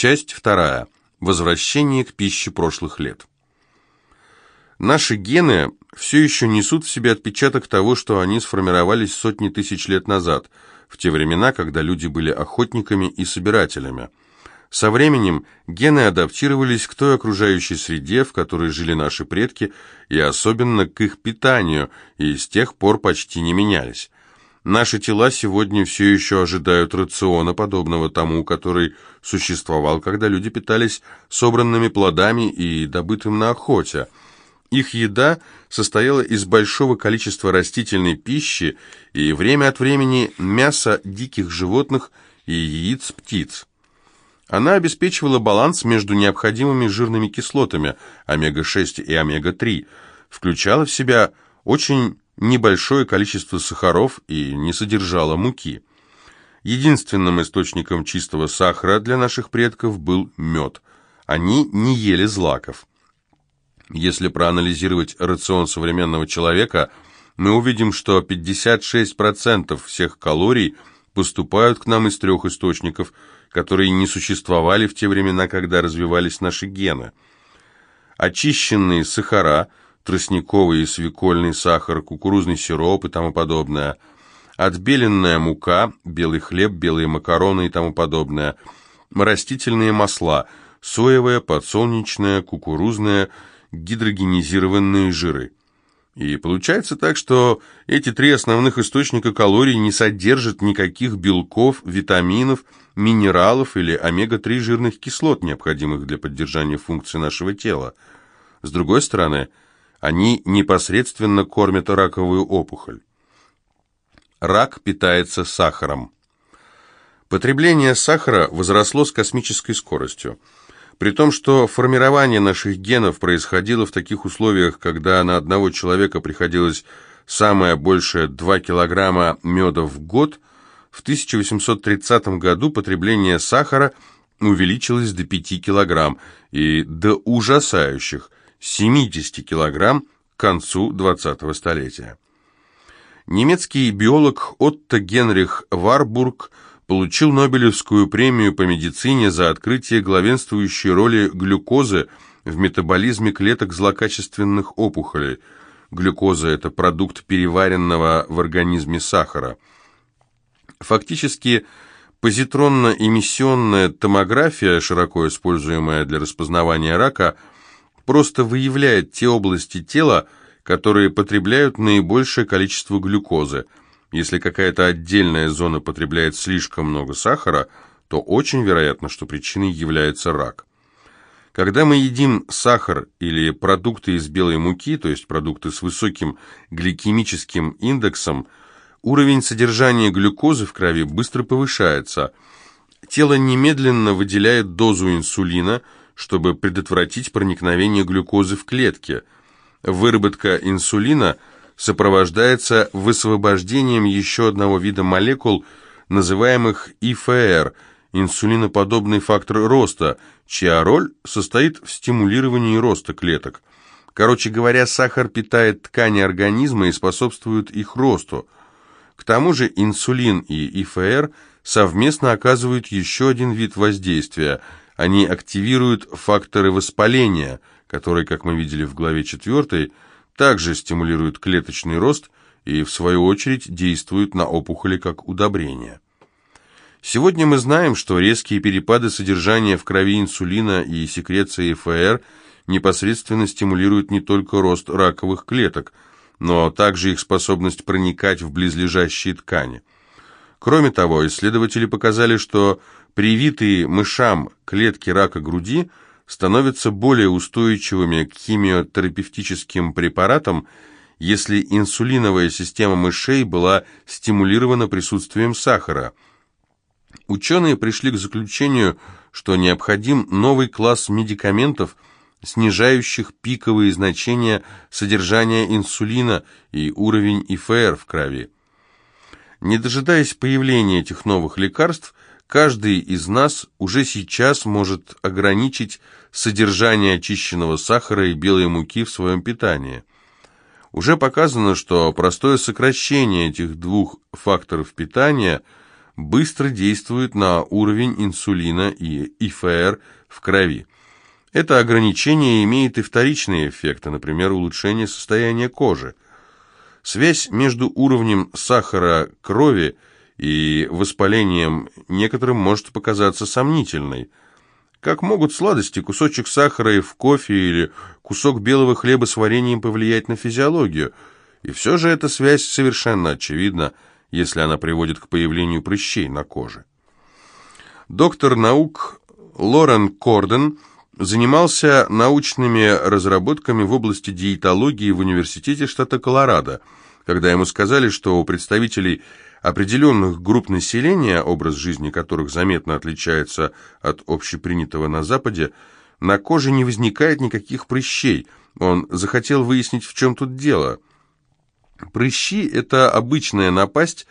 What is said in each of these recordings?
Часть вторая. Возвращение к пище прошлых лет. Наши гены все еще несут в себе отпечаток того, что они сформировались сотни тысяч лет назад, в те времена, когда люди были охотниками и собирателями. Со временем гены адаптировались к той окружающей среде, в которой жили наши предки, и особенно к их питанию, и с тех пор почти не менялись. Наши тела сегодня все еще ожидают рациона, подобного тому, который существовал, когда люди питались собранными плодами и добытым на охоте – их еда состояла из большого количества растительной пищи и время от времени мяса диких животных и яиц птиц. Она обеспечивала баланс между необходимыми жирными кислотами омега-6 и омега-3, включала в себя очень небольшое количество сахаров и не содержала муки. Единственным источником чистого сахара для наших предков был мед. Они не ели злаков. Если проанализировать рацион современного человека, мы увидим, что 56% всех калорий поступают к нам из трех источников, которые не существовали в те времена, когда развивались наши гены. Очищенные сахара, тростниковый и свекольный сахар, кукурузный сироп и тому подобное, отбеленная мука, белый хлеб, белые макароны и тому подобное, растительные масла, соевое, подсолнечное, кукурузное – гидрогенизированные жиры. И получается так, что эти три основных источника калорий не содержат никаких белков, витаминов, минералов или омега-3 жирных кислот, необходимых для поддержания функций нашего тела. С другой стороны, они непосредственно кормят раковую опухоль. Рак питается сахаром. Потребление сахара возросло с космической скоростью. При том, что формирование наших генов происходило в таких условиях, когда на одного человека приходилось самое большее 2 килограмма меда в год, в 1830 году потребление сахара увеличилось до 5 килограмм и до ужасающих 70 килограмм к концу 20-го столетия. Немецкий биолог Отто Генрих Варбург – получил Нобелевскую премию по медицине за открытие главенствующей роли глюкозы в метаболизме клеток злокачественных опухолей. Глюкоза – это продукт переваренного в организме сахара. Фактически, позитронно-эмиссионная томография, широко используемая для распознавания рака, просто выявляет те области тела, которые потребляют наибольшее количество глюкозы – если какая-то отдельная зона потребляет слишком много сахара, то очень вероятно, что причиной является рак. Когда мы едим сахар или продукты из белой муки, то есть продукты с высоким гликемическим индексом, уровень содержания глюкозы в крови быстро повышается. Тело немедленно выделяет дозу инсулина, чтобы предотвратить проникновение глюкозы в клетки. Выработка инсулина – сопровождается высвобождением еще одного вида молекул, называемых ИФР, инсулиноподобный фактор роста, чья роль состоит в стимулировании роста клеток. Короче говоря, сахар питает ткани организма и способствует их росту. К тому же инсулин и ИФР совместно оказывают еще один вид воздействия. Они активируют факторы воспаления, которые, как мы видели в главе 4, также стимулируют клеточный рост и, в свою очередь, действуют на опухоли как удобрение. Сегодня мы знаем, что резкие перепады содержания в крови инсулина и секреции ФР непосредственно стимулируют не только рост раковых клеток, но также их способность проникать в близлежащие ткани. Кроме того, исследователи показали, что привитые мышам клетки рака груди – становятся более устойчивыми к химиотерапевтическим препаратам, если инсулиновая система мышей была стимулирована присутствием сахара. Ученые пришли к заключению, что необходим новый класс медикаментов, снижающих пиковые значения содержания инсулина и уровень ИФР в крови. Не дожидаясь появления этих новых лекарств, каждый из нас уже сейчас может ограничить содержание очищенного сахара и белой муки в своем питании. Уже показано, что простое сокращение этих двух факторов питания быстро действует на уровень инсулина и ИФР в крови. Это ограничение имеет и вторичные эффекты, например, улучшение состояния кожи. Связь между уровнем сахара крови и воспалением некоторым может показаться сомнительной. Как могут сладости, кусочек сахара и в кофе или кусок белого хлеба с вареньем повлиять на физиологию? И все же эта связь совершенно очевидна, если она приводит к появлению прыщей на коже. Доктор наук Лорен Корден занимался научными разработками в области диетологии в университете штата Колорадо, когда ему сказали, что у представителей определенных групп населения, образ жизни которых заметно отличается от общепринятого на Западе, на коже не возникает никаких прыщей. Он захотел выяснить, в чем тут дело. Прыщи – это обычная напасть,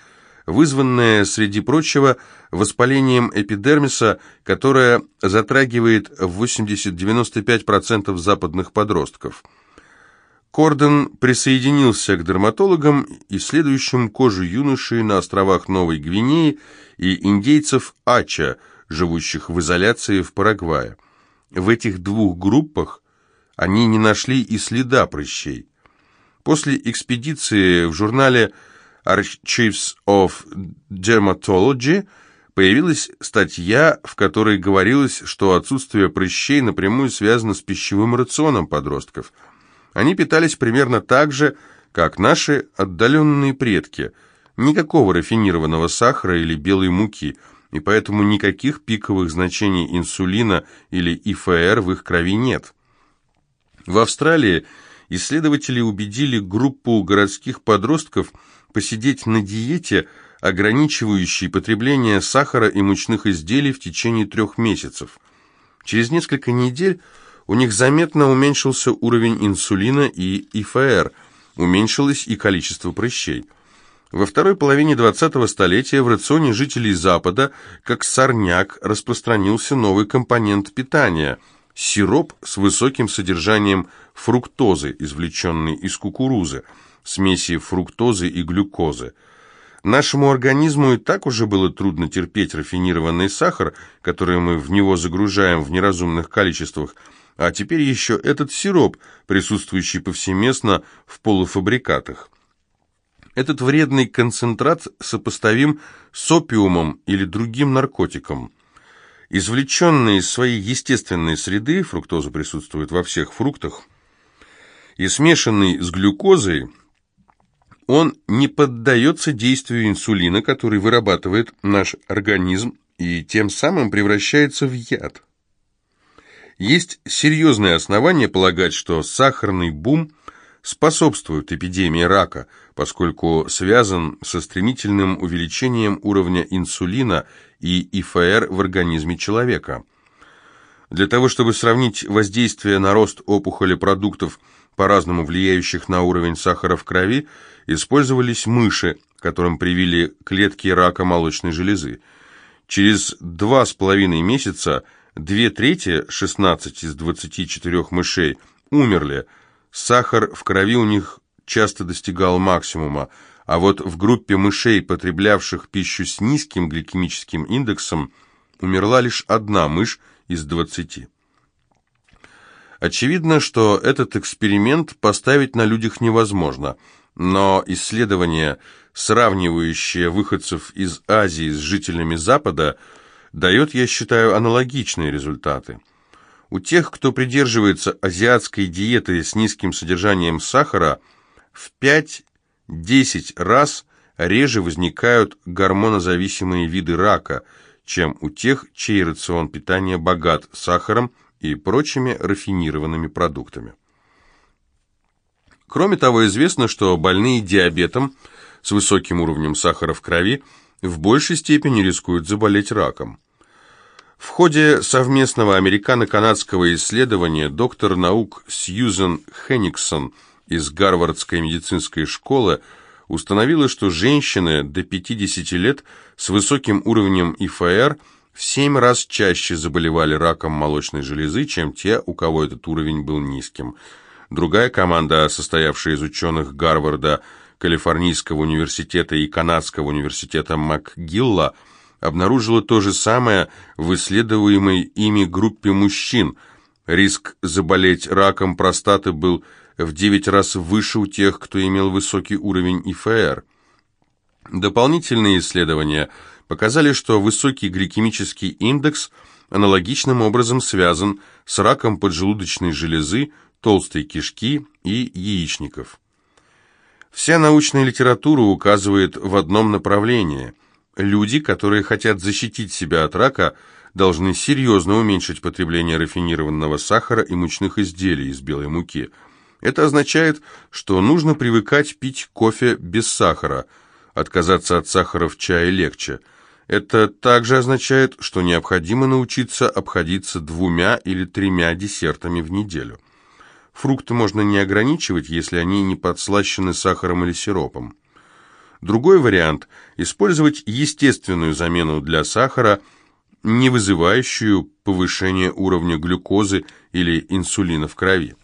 вызванная, среди прочего, воспалением эпидермиса, которое затрагивает 80-95% западных подростков – Корден присоединился к дерматологам, исследующим кожу юношей на островах Новой Гвинеи и индейцев Ача, живущих в изоляции в Парагвае. В этих двух группах они не нашли и следа прыщей. После экспедиции в журнале Archives of Dermatology появилась статья, в которой говорилось, что отсутствие прыщей напрямую связано с пищевым рационом подростков – они питались примерно так же, как наши отдаленные предки. Никакого рафинированного сахара или белой муки, и поэтому никаких пиковых значений инсулина или ИФР в их крови нет. В Австралии исследователи убедили группу городских подростков посидеть на диете, ограничивающей потребление сахара и мучных изделий в течение трех месяцев. Через несколько недель у них заметно уменьшился уровень инсулина и ИФР, уменьшилось и количество прыщей. Во второй половине 20-го столетия в рационе жителей Запада, как сорняк, распространился новый компонент питания – сироп с высоким содержанием фруктозы, извлеченный из кукурузы, смеси фруктозы и глюкозы. Нашему организму и так уже было трудно терпеть рафинированный сахар, который мы в него загружаем в неразумных количествах – а теперь еще этот сироп, присутствующий повсеместно в полуфабрикатах. Этот вредный концентрат сопоставим с опиумом или другим наркотиком. Извлеченный из своей естественной среды, фруктоза присутствует во всех фруктах, и смешанный с глюкозой, он не поддается действию инсулина, который вырабатывает наш организм, и тем самым превращается в яд. Есть серьезные основания полагать, что сахарный бум способствует эпидемии рака, поскольку связан со стремительным увеличением уровня инсулина и ИФР в организме человека. Для того, чтобы сравнить воздействие на рост опухоли продуктов, по-разному влияющих на уровень сахара в крови, использовались мыши, которым привили клетки рака молочной железы. Через два с половиной месяца – Две трети, 16 из 24 мышей, умерли. Сахар в крови у них часто достигал максимума, а вот в группе мышей, потреблявших пищу с низким гликемическим индексом, умерла лишь одна мышь из 20. Очевидно, что этот эксперимент поставить на людях невозможно, но исследования, сравнивающие выходцев из Азии с жителями Запада, дает, я считаю, аналогичные результаты. У тех, кто придерживается азиатской диеты с низким содержанием сахара, в 5-10 раз реже возникают гормонозависимые виды рака, чем у тех, чей рацион питания богат сахаром и прочими рафинированными продуктами. Кроме того, известно, что больные диабетом с высоким уровнем сахара в крови – в большей степени рискуют заболеть раком. В ходе совместного американо-канадского исследования доктор наук Сьюзен Хенниксон из Гарвардской медицинской школы установила, что женщины до 50 лет с высоким уровнем ИФР в 7 раз чаще заболевали раком молочной железы, чем те, у кого этот уровень был низким. Другая команда, состоявшая из ученых Гарварда, Калифорнийского университета и Канадского университета МакГилла обнаружила то же самое в исследуемой ими группе мужчин. Риск заболеть раком простаты был в 9 раз выше у тех, кто имел высокий уровень ИФР. Дополнительные исследования показали, что высокий гликемический индекс аналогичным образом связан с раком поджелудочной железы, толстой кишки и яичников. Вся научная литература указывает в одном направлении. Люди, которые хотят защитить себя от рака, должны серьезно уменьшить потребление рафинированного сахара и мучных изделий из белой муки. Это означает, что нужно привыкать пить кофе без сахара. Отказаться от сахара в чае легче. Это также означает, что необходимо научиться обходиться двумя или тремя десертами в неделю. Фрукты можно не ограничивать, если они не подслащены сахаром или сиропом. Другой вариант – использовать естественную замену для сахара, не вызывающую повышение уровня глюкозы или инсулина в крови.